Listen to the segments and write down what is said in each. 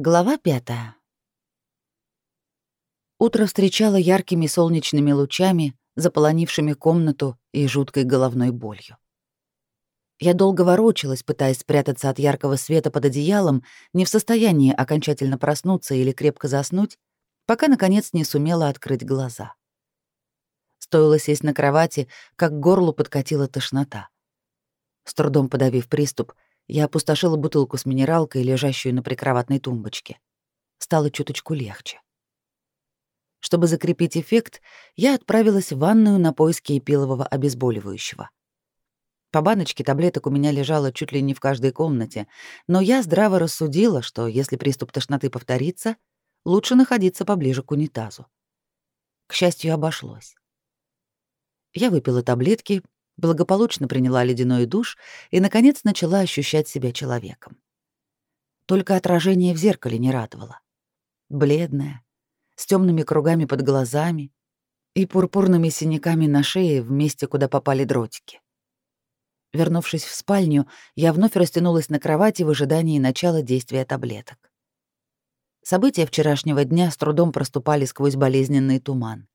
Глава пятая. Утро встречало яркими солнечными лучами, заполонившими комнату и жуткой головной болью. Я долго ворочалась, пытаясь спрятаться от яркого света под одеялом, не в состоянии окончательно проснуться или крепко заснуть, пока, наконец, не сумела открыть глаза. Стоило сесть на кровати, как к горлу подкатила тошнота. С трудом подавив приступ, я опустошила бутылку с минералкой, лежащую на прикроватной тумбочке. Стало чуточку легче. Чтобы закрепить эффект, я отправилась в ванную на поиски эпилового обезболивающего. По баночке таблеток у меня лежало чуть ли не в каждой комнате, но я здраво рассудила, что если приступ тошноты повторится, лучше находиться поближе к унитазу. К счастью, обошлось. Я выпила таблетки, благополучно приняла ледяной душ и, наконец, начала ощущать себя человеком. Только отражение в зеркале не радовало. Бледная, с темными кругами под глазами и пурпурными синяками на шее в месте, куда попали дротики. Вернувшись в спальню, я вновь растянулась на кровати в ожидании начала действия таблеток. События вчерашнего дня с трудом проступали сквозь болезненный туман.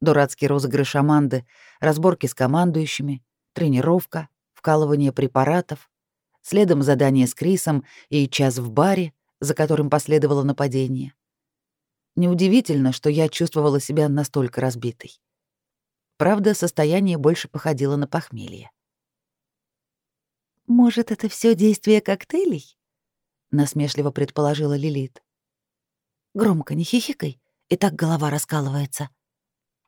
Дурацкий розыгрыш Аманды, разборки с командующими, тренировка, вкалывание препаратов, следом задание с Крисом и час в баре, за которым последовало нападение. Неудивительно, что я чувствовала себя настолько разбитой. Правда, состояние больше походило на похмелье. «Может, это все действие коктейлей?» — насмешливо предположила Лилит. «Громко не хихикай, и так голова раскалывается», —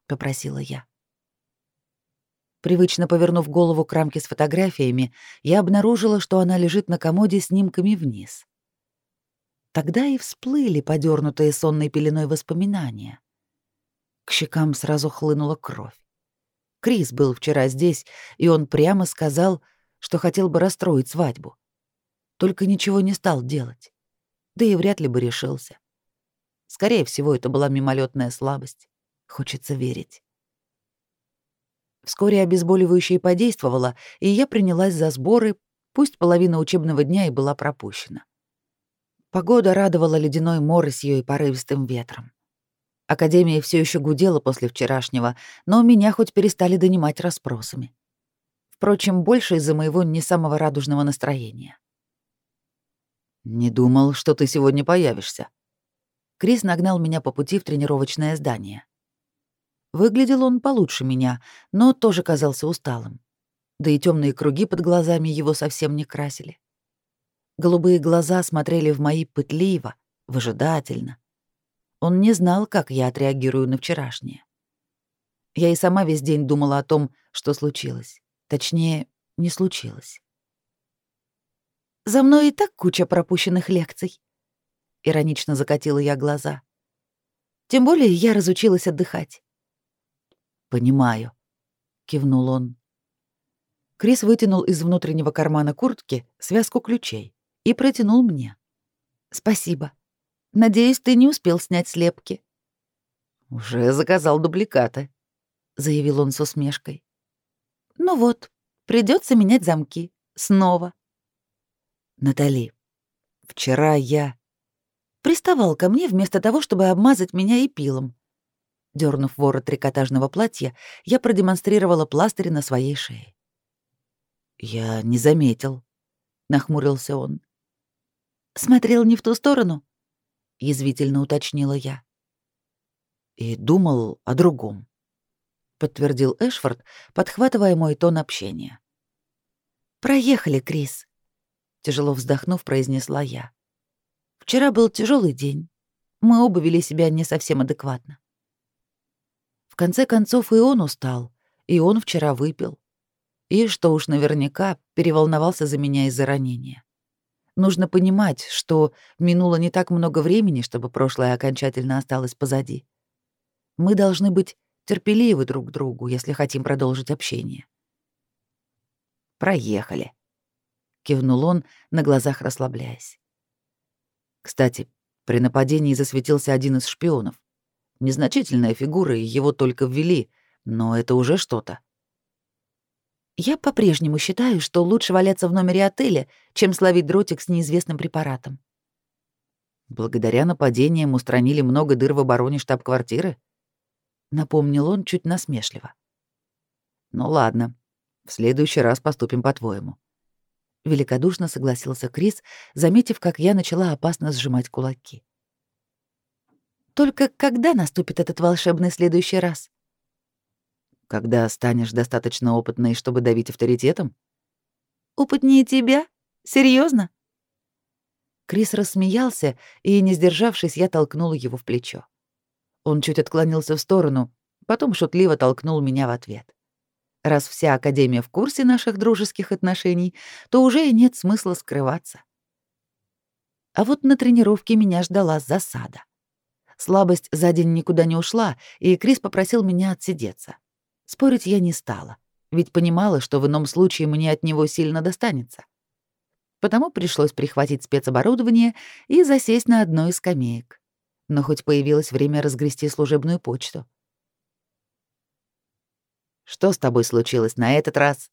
попросила я. Привычно повернув голову к рамке с фотографиями, я обнаружила, что она лежит на комоде снимками вниз. Тогда и всплыли подернутые сонной пеленой воспоминания. К щекам сразу хлынула кровь. Крис был вчера здесь, и он прямо сказал, что хотел бы расстроить свадьбу. Только ничего не стал делать. Да и вряд ли бы решился. Скорее всего, это была мимолетная слабость. Хочется верить. Вскоре обезболивающее подействовало, и я принялась за сборы, пусть половина учебного дня и была пропущена. Погода радовала ледяной моросью и порывистым ветром. Академия все еще гудела после вчерашнего, но меня хоть перестали донимать расспросами. Впрочем, больше из-за моего не самого радужного настроения. «Не думал, что ты сегодня появишься». Крис нагнал меня по пути в тренировочное здание. Выглядел он получше меня, но тоже казался усталым. Да и темные круги под глазами его совсем не красили. Голубые глаза смотрели в мои пытливо, выжидательно. Он не знал, как я отреагирую на вчерашнее. Я и сама весь день думала о том, что случилось. Точнее, не случилось. «За мной и так куча пропущенных лекций», — иронично закатила я глаза. «Тем более я разучилась отдыхать. «Понимаю», — кивнул он. Крис вытянул из внутреннего кармана куртки связку ключей и протянул мне. «Спасибо. Надеюсь, ты не успел снять слепки». «Уже заказал дубликаты», — заявил он с усмешкой. «Ну вот, придется менять замки. Снова». «Натали, вчера я...» Приставал ко мне вместо того, чтобы обмазать меня эпилом. Дернув ворот трикотажного платья, я продемонстрировала пластырь на своей шее. «Я не заметил», — нахмурился он. «Смотрел не в ту сторону?» — язвительно уточнила я. «И думал о другом», — подтвердил Эшфорд, подхватывая мой тон общения. «Проехали, Крис», — тяжело вздохнув, произнесла я. «Вчера был тяжелый день. Мы оба вели себя не совсем адекватно конце концов, и он устал, и он вчера выпил. И, что уж наверняка, переволновался за меня из-за ранения. Нужно понимать, что минуло не так много времени, чтобы прошлое окончательно осталось позади. Мы должны быть терпеливы друг к другу, если хотим продолжить общение. «Проехали», — кивнул он, на глазах расслабляясь. Кстати, при нападении засветился один из шпионов. Незначительная фигура, и его только ввели, но это уже что-то. Я по-прежнему считаю, что лучше валяться в номере отеля, чем словить дротик с неизвестным препаратом. Благодаря нападениям устранили много дыр в обороне штаб-квартиры? Напомнил он чуть насмешливо. Ну ладно, в следующий раз поступим по-твоему. Великодушно согласился Крис, заметив, как я начала опасно сжимать кулаки. Только когда наступит этот волшебный следующий раз? Когда станешь достаточно опытной, чтобы давить авторитетом? Опытнее тебя? Серьезно? Крис рассмеялся, и, не сдержавшись, я толкнула его в плечо. Он чуть отклонился в сторону, потом шутливо толкнул меня в ответ. Раз вся Академия в курсе наших дружеских отношений, то уже и нет смысла скрываться. А вот на тренировке меня ждала засада. Слабость за день никуда не ушла, и Крис попросил меня отсидеться. Спорить я не стала, ведь понимала, что в ином случае мне от него сильно достанется. Потому пришлось прихватить спецоборудование и засесть на одной из скамеек. Но хоть появилось время разгрести служебную почту. Что с тобой случилось на этот раз?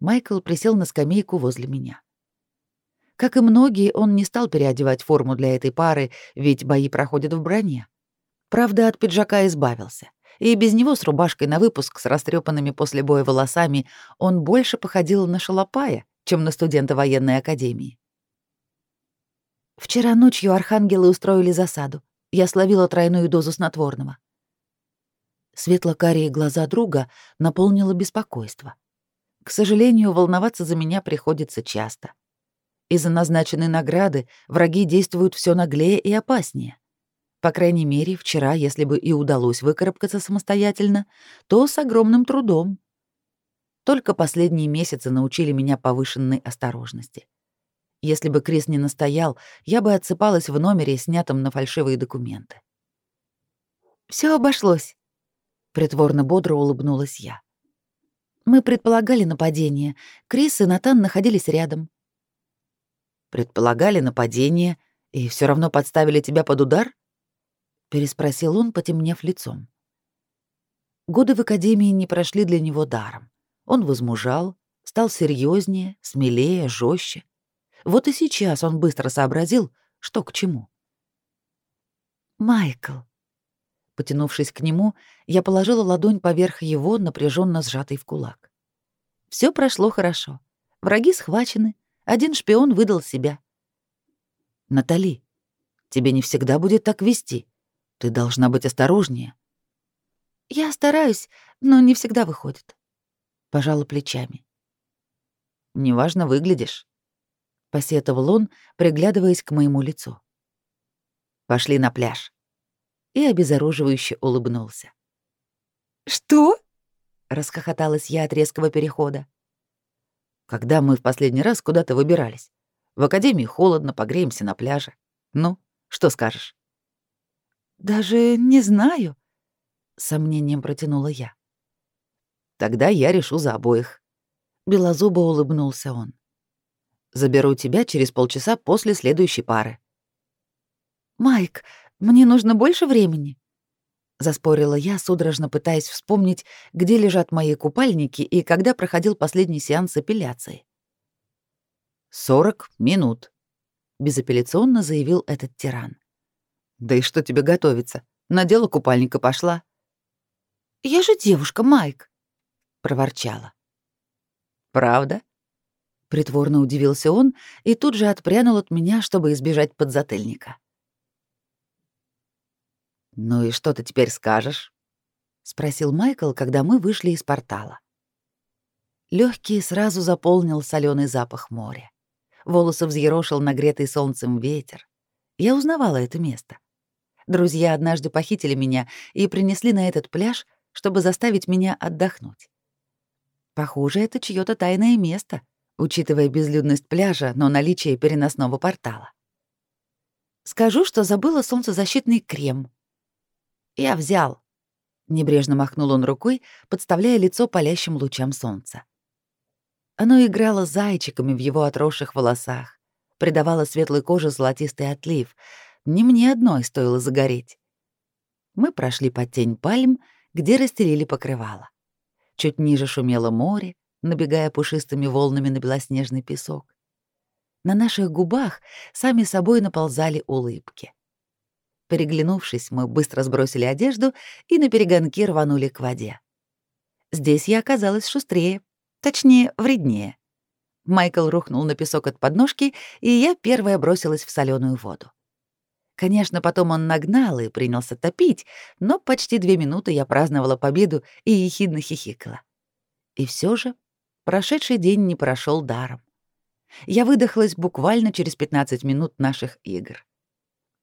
Майкл присел на скамейку возле меня. Как и многие, он не стал переодевать форму для этой пары, ведь бои проходят в броне. Правда, от пиджака избавился. И без него с рубашкой на выпуск с растрепанными после боя волосами он больше походил на шалопая, чем на студента военной академии. Вчера ночью архангелы устроили засаду. Я словила тройную дозу снотворного. Светло-карие глаза друга наполнило беспокойство. К сожалению, волноваться за меня приходится часто. Из-за назначенной награды враги действуют все наглее и опаснее. По крайней мере, вчера, если бы и удалось выкарабкаться самостоятельно, то с огромным трудом. Только последние месяцы научили меня повышенной осторожности. Если бы Крис не настоял, я бы отсыпалась в номере, снятом на фальшивые документы. Все обошлось. Притворно бодро улыбнулась я. Мы предполагали нападение. Крис и Натан находились рядом. Предполагали нападение и все равно подставили тебя под удар? переспросил он, потемнев лицом. Годы в академии не прошли для него даром. Он возмужал, стал серьезнее, смелее, жестче. Вот и сейчас он быстро сообразил, что к чему. Майкл, Потянувшись к нему, я положила ладонь поверх его, напряженно сжатой в кулак. Все прошло хорошо. Враги схвачены. Один шпион выдал себя. Натали, тебе не всегда будет так вести. Ты должна быть осторожнее. Я стараюсь, но не всегда выходит. Пожала плечами. Неважно выглядишь, посетовал он, приглядываясь к моему лицу. Пошли на пляж и обезоруживающе улыбнулся. «Что?» — расхохоталась я от резкого перехода. «Когда мы в последний раз куда-то выбирались? В академии холодно, погреемся на пляже. Ну, что скажешь?» «Даже не знаю», — сомнением протянула я. «Тогда я решу за обоих». Белозубо улыбнулся он. «Заберу тебя через полчаса после следующей пары». «Майк, мне нужно больше времени. Заспорила я, судорожно пытаясь вспомнить, где лежат мои купальники и когда проходил последний сеанс эпиляции. «Сорок минут», — безапелляционно заявил этот тиран. «Да и что тебе готовиться? Надела купальник и пошла». «Я же девушка, Майк», — проворчала. «Правда?» Притворно удивился он и тут же отпрянул от меня, чтобы избежать подзатыльника. «Ну и что ты теперь скажешь?» — спросил Майкл, когда мы вышли из портала. Лёгкий сразу заполнил соленый запах моря. Волосы взъерошил нагретый солнцем ветер. Я узнавала это место. Друзья однажды похитили меня и принесли на этот пляж, чтобы заставить меня отдохнуть. Похоже, это чьё-то тайное место, учитывая безлюдность пляжа, но наличие переносного портала. Скажу, что забыла солнцезащитный крем, «Я взял». Небрежно махнул он рукой, подставляя лицо палящим лучам солнца. Оно играло зайчиками в его отросших волосах, придавало светлой коже золотистый отлив. Не мне одной стоило загореть. Мы прошли под тень пальм, где расстелили покрывало. Чуть ниже шумело море, набегая пушистыми волнами на белоснежный песок. на наших губах сами собой наползали улыбки. Переглянувшись, мы быстро сбросили одежду и на перегонки рванули к воде. Здесь я оказалась шустрее, точнее, вреднее. Майкл рухнул на песок от подножки, и я первая бросилась в соленую воду. Конечно, потом он нагнал и принялся топить, но почти две минуты я праздновала победу и ехидно хихикала. И все же прошедший день не прошел даром. Я выдохлась буквально через 15 минут наших игр.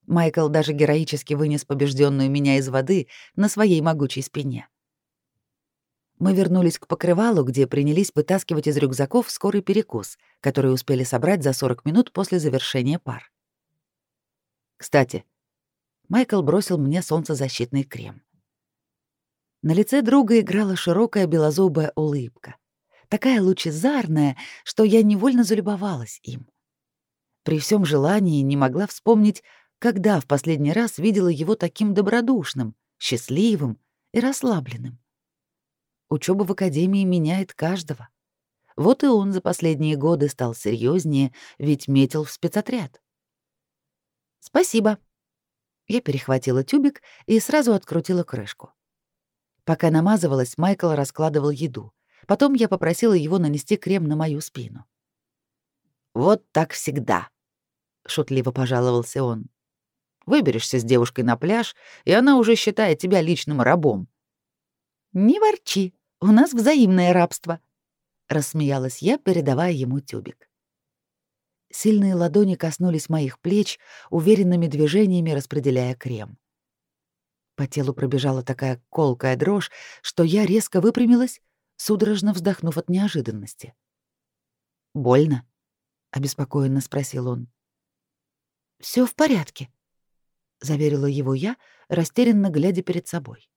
Майкл даже героически вынес побежденную меня из воды на своей могучей спине. Мы вернулись к покрывалу, где принялись вытаскивать из рюкзаков скорый перекус, который успели собрать за 40 минут после завершения пар. Кстати, Майкл бросил мне солнцезащитный крем. На лице друга играла широкая белозубая улыбка такая лучезарная, что я невольно залюбовалась им. При всем желании не могла вспомнить, когда в последний раз видела его таким добродушным, счастливым и расслабленным. Учеба в академии меняет каждого. Вот и он за последние годы стал серьезнее, ведь метил в спецотряд. «Спасибо». Я перехватила тюбик и сразу открутила крышку. Пока намазывалась, Майкл раскладывал еду. Потом я попросила его нанести крем на мою спину. «Вот так всегда», — шутливо пожаловался он. «Выберешься с девушкой на пляж, и она уже считает тебя личным рабом». «Не ворчи, у нас взаимное рабство», — рассмеялась я, передавая ему тюбик. Сильные ладони коснулись моих плеч, уверенными движениями распределяя крем. По телу пробежала такая колкая дрожь, что я резко выпрямилась судорожно вздохнув от неожиданности. «Больно?» — обеспокоенно спросил он. Все в порядке», — заверила его я, растерянно глядя перед собой.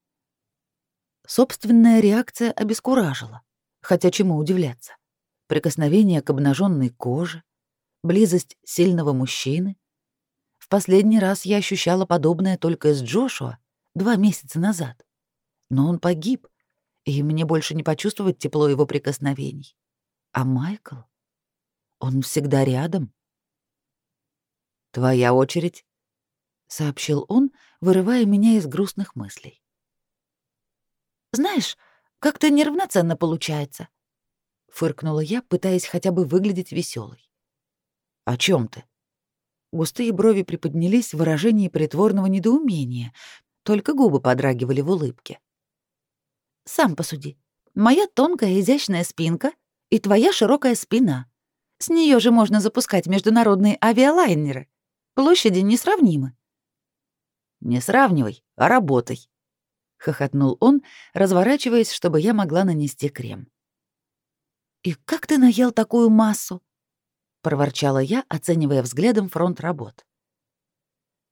Собственная реакция обескуражила, хотя чему удивляться. Прикосновение к обнаженной коже, близость сильного мужчины. В последний раз я ощущала подобное только с Джошуа два месяца назад. Но он погиб, и мне больше не почувствовать тепло его прикосновений. А Майкл? Он всегда рядом. «Твоя очередь», — сообщил он, вырывая меня из грустных мыслей. «Знаешь, как-то неравноценно получается», — фыркнула я, пытаясь хотя бы выглядеть веселой. «О чем ты?» Густые брови приподнялись в выражении притворного недоумения, только губы подрагивали в улыбке. Сам посуди. Моя тонкая изящная спинка и твоя широкая спина. С нее же можно запускать международные авиалайнеры. Площади несравнимы. Не сравнивай, а работай, хохотнул он, разворачиваясь, чтобы я могла нанести крем. И как ты наел такую массу? проворчала я, оценивая взглядом фронт работ.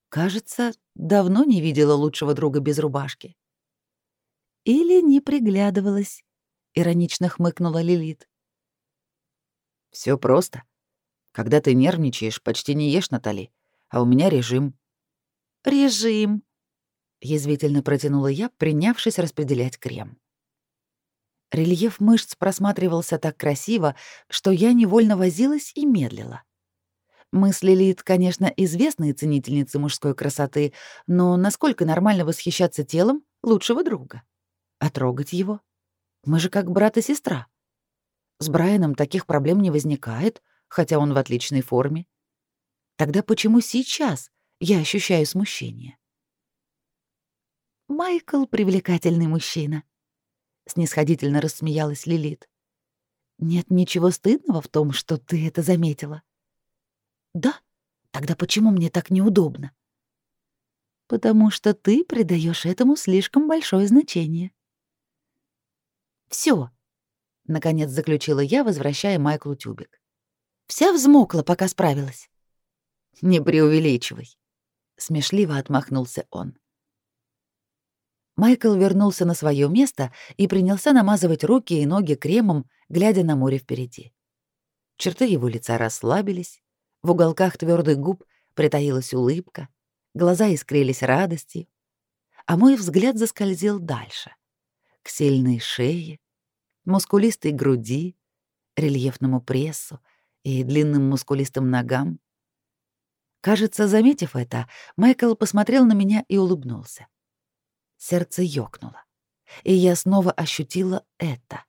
Кажется, давно не видела лучшего друга без рубашки. Или не приглядывалась, иронично хмыкнула Лилит. Все просто. Когда ты нервничаешь, почти не ешь, Натали, а у меня режим. Режим, язвительно протянула я, принявшись распределять крем. Рельеф мышц просматривался так красиво, что я невольно возилась и медлила. Мы с конечно, известные ценительницы мужской красоты, но насколько нормально восхищаться телом лучшего друга? А трогать его? Мы же как брат и сестра. С Брайаном таких проблем не возникает, хотя он в отличной форме. Тогда почему сейчас я ощущаю смущение? Майкл — привлекательный мужчина. Снисходительно рассмеялась Лилит. Нет ничего стыдного в том, что ты это заметила. Да? Тогда почему мне так неудобно? Потому что ты придаешь этому слишком большое значение. Все, наконец заключила я, возвращая Майклу тюбик. Вся взмокла, пока справилась. Не преувеличивай, смешливо отмахнулся он. Майкл вернулся на свое место и принялся намазывать руки и ноги кремом, глядя на море впереди. Черты его лица расслабились, в уголках твердых губ притаилась улыбка, глаза искрились радостью, а мой взгляд заскользил дальше — к сильной шее, мускулистой груди, рельефному прессу и длинным мускулистым ногам. Кажется, заметив это, Майкл посмотрел на меня и улыбнулся. Сердце ёкнуло, и я снова ощутила это.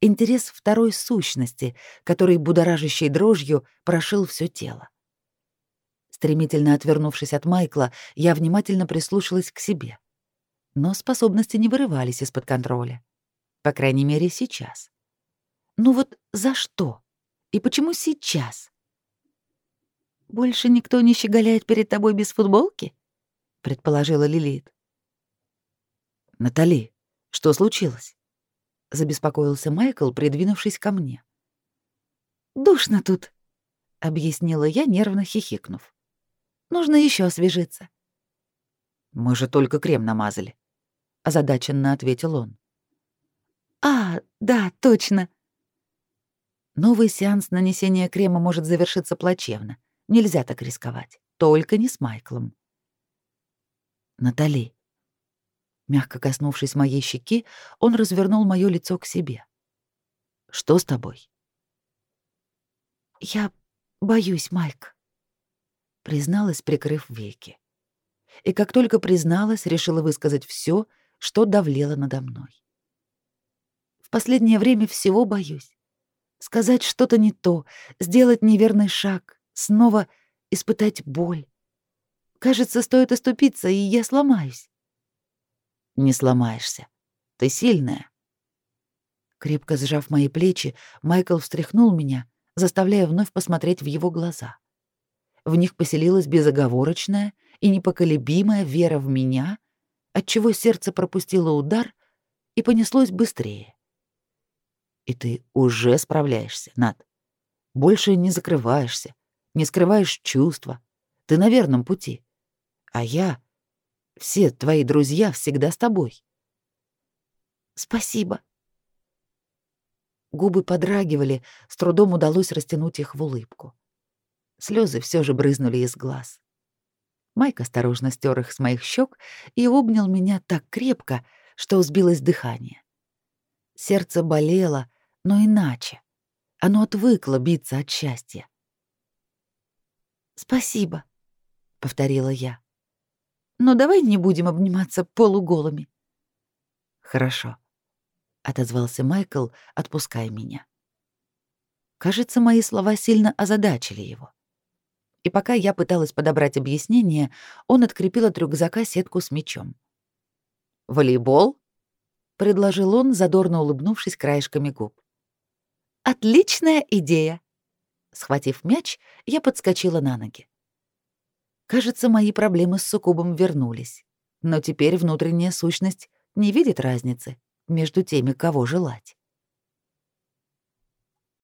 Интерес второй сущности, который будоражащей дрожью прошил все тело. Стремительно отвернувшись от Майкла, я внимательно прислушалась к себе. Но способности не вырывались из-под контроля. По крайней мере, сейчас. Ну вот за что? И почему сейчас? «Больше никто не щеголяет перед тобой без футболки?» — предположила Лилит. «Натали, что случилось?» — забеспокоился Майкл, придвинувшись ко мне. «Душно тут», — объяснила я, нервно хихикнув. «Нужно еще освежиться». «Мы же только крем намазали», — озадаченно ответил он. «А, да, точно», Новый сеанс нанесения крема может завершиться плачевно. Нельзя так рисковать. Только не с Майклом. Натали. Мягко коснувшись моей щеки, он развернул моё лицо к себе. Что с тобой? Я боюсь, Майк. Призналась, прикрыв веки. И как только призналась, решила высказать всё, что давлело надо мной. В последнее время всего боюсь сказать что-то не то, сделать неверный шаг, снова испытать боль. Кажется, стоит оступиться, и я сломаюсь. Не сломаешься. Ты сильная. Крепко сжав мои плечи, Майкл встряхнул меня, заставляя вновь посмотреть в его глаза. В них поселилась безоговорочная и непоколебимая вера в меня, отчего сердце пропустило удар и понеслось быстрее. И ты уже справляешься, Над. Больше не закрываешься, не скрываешь чувства. Ты на верном пути. А я... Все твои друзья всегда с тобой. Спасибо. Губы подрагивали, с трудом удалось растянуть их в улыбку. Слезы все же брызнули из глаз. Майк осторожно стер их с моих щек и обнял меня так крепко, что сбилось дыхание. Сердце болело, но иначе. Оно отвыкло биться от счастья. «Спасибо», — повторила я. «Но давай не будем обниматься полуголыми». «Хорошо», — отозвался Майкл, отпуская меня. Кажется, мои слова сильно озадачили его. И пока я пыталась подобрать объяснение, он открепил от рюкзака сетку с мячом. «Волейбол?» — предложил он, задорно улыбнувшись краешками губ. Отличная идея. Схватив мяч, я подскочила на ноги. Кажется, мои проблемы с суккубом вернулись. Но теперь внутренняя сущность не видит разницы между теми, кого желать.